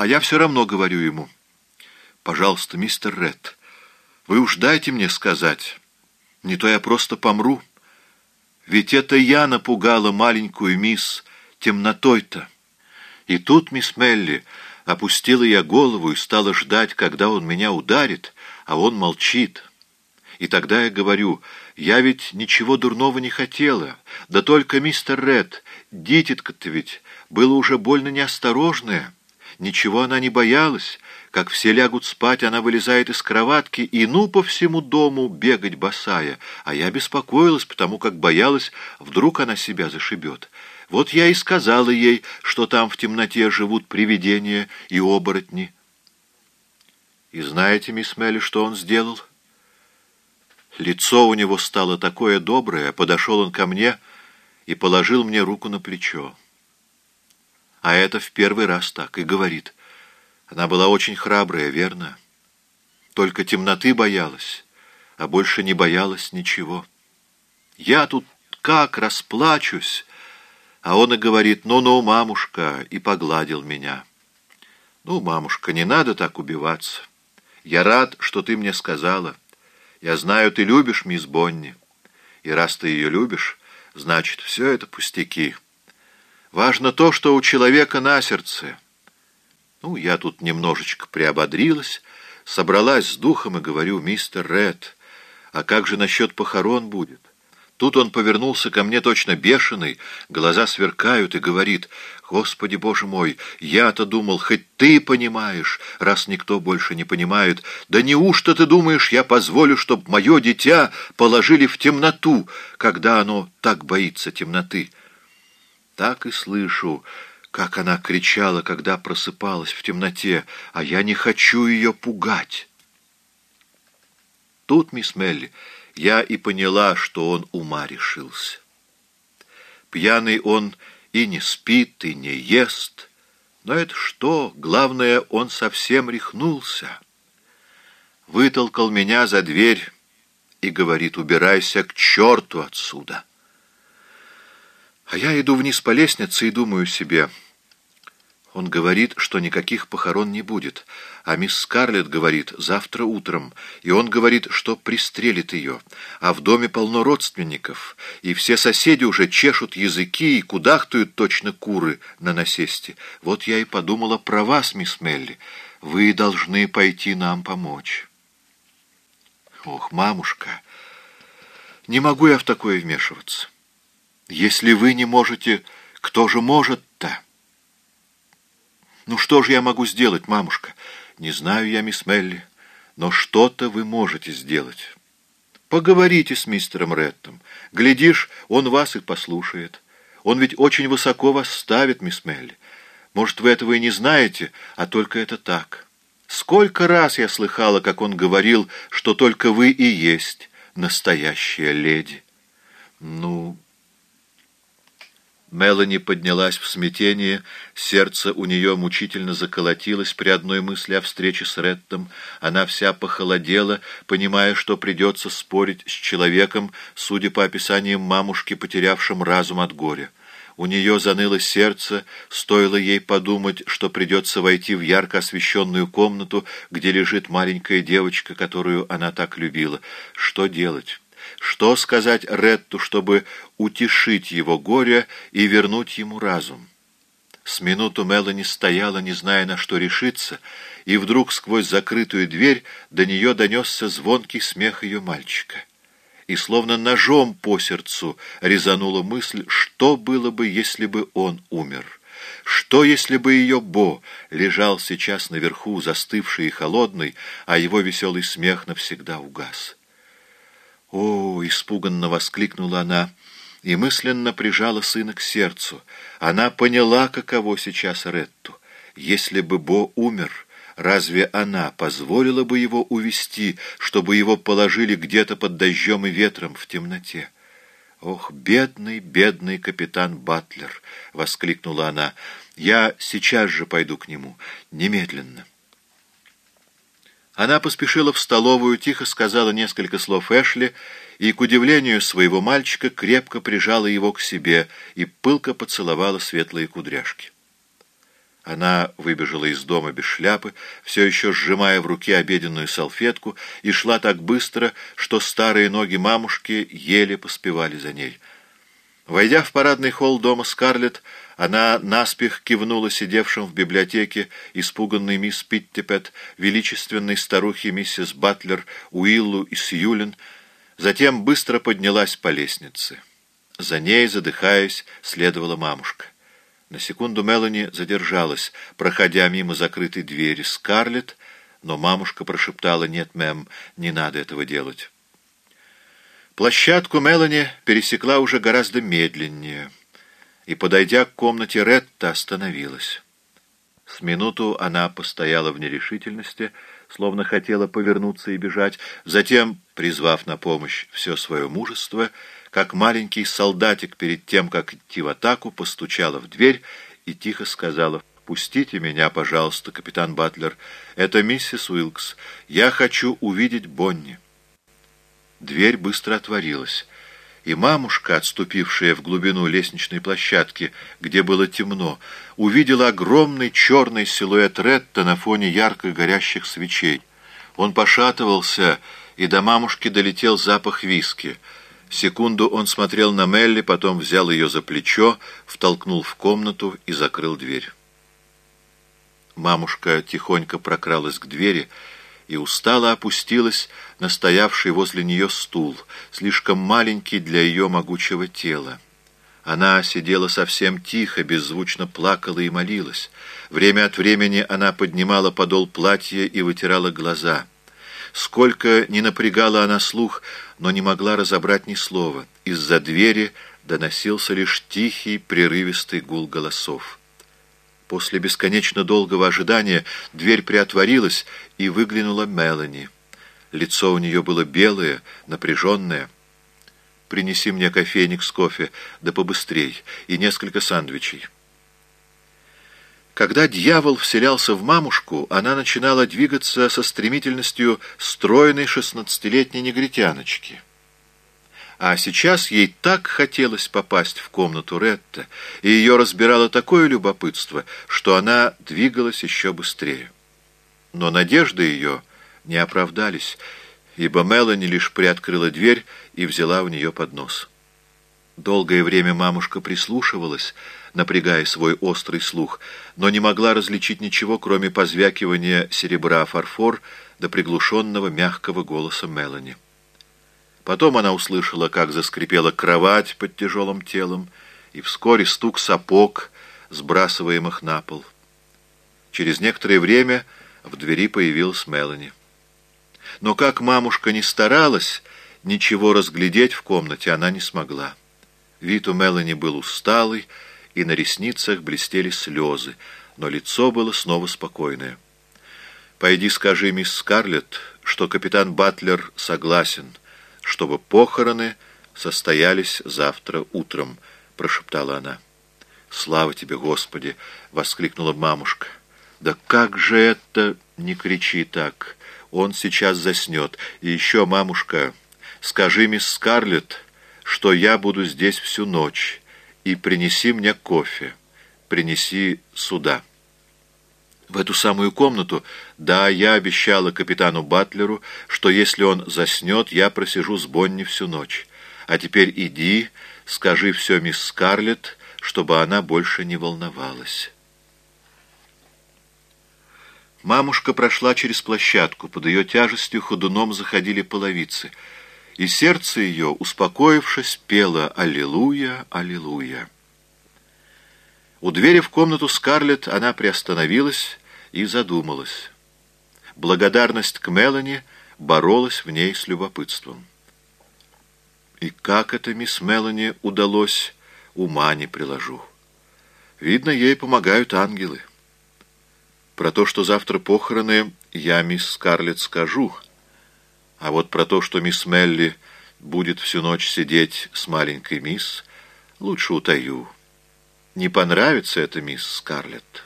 А я все равно говорю ему, «Пожалуйста, мистер Ред, вы уж дайте мне сказать, не то я просто помру. Ведь это я напугала маленькую мисс темнотой-то». И тут мисс Мелли опустила я голову и стала ждать, когда он меня ударит, а он молчит. И тогда я говорю, я ведь ничего дурного не хотела, да только мистер Ред, дитятка-то ведь было уже больно неосторожное. Ничего она не боялась. Как все лягут спать, она вылезает из кроватки и ну по всему дому бегать босая. А я беспокоилась, потому как боялась, вдруг она себя зашибет. Вот я и сказала ей, что там в темноте живут привидения и оборотни. И знаете, мисс Мелли, что он сделал? Лицо у него стало такое доброе, подошел он ко мне и положил мне руку на плечо. А это в первый раз так и говорит. Она была очень храбрая, верно? Только темноты боялась, а больше не боялась ничего. Я тут как расплачусь, а он и говорит, ну-ну, мамушка, и погладил меня. Ну, мамушка, не надо так убиваться. Я рад, что ты мне сказала. Я знаю, ты любишь мисс Бонни. И раз ты ее любишь, значит, все это пустяки. Важно то, что у человека на сердце. Ну, я тут немножечко приободрилась, собралась с духом и говорю, мистер Ред, а как же насчет похорон будет? Тут он повернулся ко мне точно бешеный, глаза сверкают и говорит, «Господи, Боже мой, я-то думал, хоть ты понимаешь, раз никто больше не понимает. Да неужто ты думаешь, я позволю, чтоб мое дитя положили в темноту, когда оно так боится темноты?» Так и слышу, как она кричала, когда просыпалась в темноте, а я не хочу ее пугать. Тут, мисс Мелли, я и поняла, что он ума решился. Пьяный он и не спит, и не ест. Но это что? Главное, он совсем рехнулся. Вытолкал меня за дверь и говорит, убирайся к черту отсюда. А я иду вниз по лестнице и думаю себе... Он говорит, что никаких похорон не будет, а мисс Скарлетт говорит завтра утром, и он говорит, что пристрелит ее, а в доме полно родственников, и все соседи уже чешут языки и кудахтают точно куры на насесте. Вот я и подумала про вас, мисс Мелли, вы должны пойти нам помочь. Ох, мамушка, не могу я в такое вмешиваться. Если вы не можете, кто же может-то? Ну что же я могу сделать, мамушка? Не знаю я, мисс Мелли, но что-то вы можете сделать. Поговорите с мистером Реттом. Глядишь, он вас и послушает. Он ведь очень высоко вас ставит, мисс Мелли. Может, вы этого и не знаете, а только это так. Сколько раз я слыхала, как он говорил, что только вы и есть настоящая леди. Ну... Мелани поднялась в смятение, сердце у нее мучительно заколотилось при одной мысли о встрече с Реттом. Она вся похолодела, понимая, что придется спорить с человеком, судя по описаниям мамушки, потерявшим разум от горя. У нее заныло сердце, стоило ей подумать, что придется войти в ярко освещенную комнату, где лежит маленькая девочка, которую она так любила. Что делать? Что сказать Ретту, чтобы утешить его горе и вернуть ему разум? С минуту Мелани стояла, не зная, на что решиться, и вдруг сквозь закрытую дверь до нее донесся звонкий смех ее мальчика. И словно ножом по сердцу резанула мысль, что было бы, если бы он умер. Что, если бы ее Бо лежал сейчас наверху, застывший и холодный, а его веселый смех навсегда угас? «О!» — испуганно воскликнула она и мысленно прижала сына к сердцу. Она поняла, каково сейчас Ретту. Если бы Бо умер, разве она позволила бы его увести, чтобы его положили где-то под дождем и ветром в темноте? «Ох, бедный, бедный капитан Батлер!» — воскликнула она. «Я сейчас же пойду к нему, немедленно». Она поспешила в столовую, тихо сказала несколько слов Эшли и, к удивлению своего мальчика, крепко прижала его к себе и пылко поцеловала светлые кудряшки. Она выбежала из дома без шляпы, все еще сжимая в руке обеденную салфетку, и шла так быстро, что старые ноги мамушки еле поспевали за ней. Войдя в парадный холл дома Скарлетт, она наспех кивнула сидевшим в библиотеке испуганной мисс Питтипет, величественной старухе миссис Батлер, Уиллу и Сьюлин, затем быстро поднялась по лестнице. За ней, задыхаясь, следовала мамушка. На секунду Мелани задержалась, проходя мимо закрытой двери Скарлетт, но мамушка прошептала «Нет, мэм, не надо этого делать». Площадку Мелани пересекла уже гораздо медленнее и, подойдя к комнате Ретта, остановилась. С минуту она постояла в нерешительности, словно хотела повернуться и бежать, затем, призвав на помощь все свое мужество, как маленький солдатик перед тем, как идти в атаку, постучала в дверь и тихо сказала «Пустите меня, пожалуйста, капитан Батлер. Это миссис Уилкс. Я хочу увидеть Бонни». Дверь быстро отворилась, и мамушка, отступившая в глубину лестничной площадки, где было темно, увидела огромный черный силуэт Ретта на фоне ярко горящих свечей. Он пошатывался, и до мамушки долетел запах виски — Секунду он смотрел на Мелли, потом взял ее за плечо, втолкнул в комнату и закрыл дверь. Мамушка тихонько прокралась к двери и устало опустилась на стоявший возле нее стул, слишком маленький для ее могучего тела. Она сидела совсем тихо, беззвучно плакала и молилась. Время от времени она поднимала подол платья и вытирала глаза — Сколько не напрягала она слух, но не могла разобрать ни слова. Из-за двери доносился лишь тихий, прерывистый гул голосов. После бесконечно долгого ожидания дверь приотворилась, и выглянула Мелани. Лицо у нее было белое, напряженное. «Принеси мне кофейник с кофе, да побыстрей, и несколько сандвичей». Когда дьявол вселялся в мамушку, она начинала двигаться со стремительностью стройной шестнадцатилетней негритяночки. А сейчас ей так хотелось попасть в комнату Ретта, и ее разбирало такое любопытство, что она двигалась еще быстрее. Но надежды ее не оправдались, ибо Мелани лишь приоткрыла дверь и взяла у нее поднос. Долгое время мамушка прислушивалась, напрягая свой острый слух, но не могла различить ничего, кроме позвякивания серебра фарфор до приглушенного мягкого голоса Мелани. Потом она услышала, как заскрипела кровать под тяжелым телом, и вскоре стук сапог, сбрасываемых на пол. Через некоторое время в двери появилась Мелани. Но как мамушка не старалась, ничего разглядеть в комнате она не смогла. Вид у Мелани был усталый, и на ресницах блестели слезы, но лицо было снова спокойное. «Пойди скажи мисс Скарлетт, что капитан Батлер согласен, чтобы похороны состоялись завтра утром», — прошептала она. «Слава тебе, Господи!» — воскликнула мамушка. «Да как же это...» — не кричи так. Он сейчас заснет. И еще, мамушка, скажи мисс Скарлетт, что я буду здесь всю ночь, и принеси мне кофе, принеси сюда. В эту самую комнату, да, я обещала капитану Батлеру, что если он заснет, я просижу с Бонни всю ночь. А теперь иди, скажи все мисс Скарлетт, чтобы она больше не волновалась». Мамушка прошла через площадку, под ее тяжестью ходуном заходили половицы — и сердце ее, успокоившись, пело «Аллилуйя, Аллилуйя». У двери в комнату Скарлетт она приостановилась и задумалась. Благодарность к Мелани боролась в ней с любопытством. И как это мисс Мелани удалось, ума не приложу. Видно, ей помогают ангелы. Про то, что завтра похороны, я мисс Скарлетт скажу — а вот про то, что мисс Мелли будет всю ночь сидеть с маленькой мисс, лучше утаю. Не понравится это мисс Скарлетт.